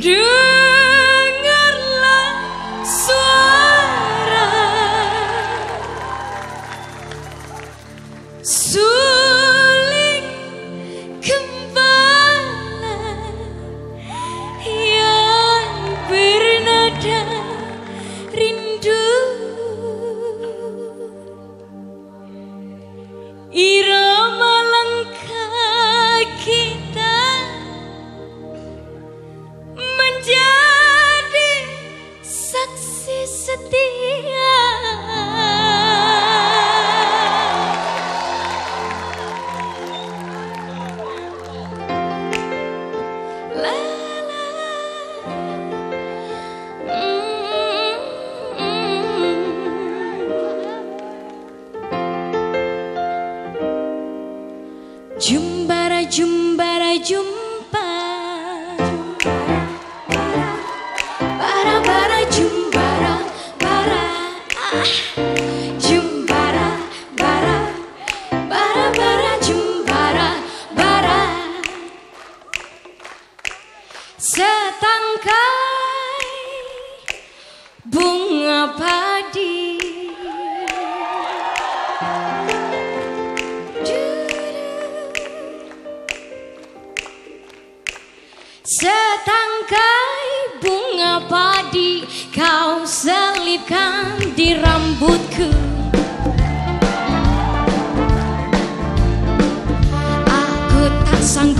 Dengarlah suara. Suling gembala Yang bernada rindu Jumbara jumbara jumpa Bara bara jumbara bara ah. Selipkan di rambutku. Aku tak sanggup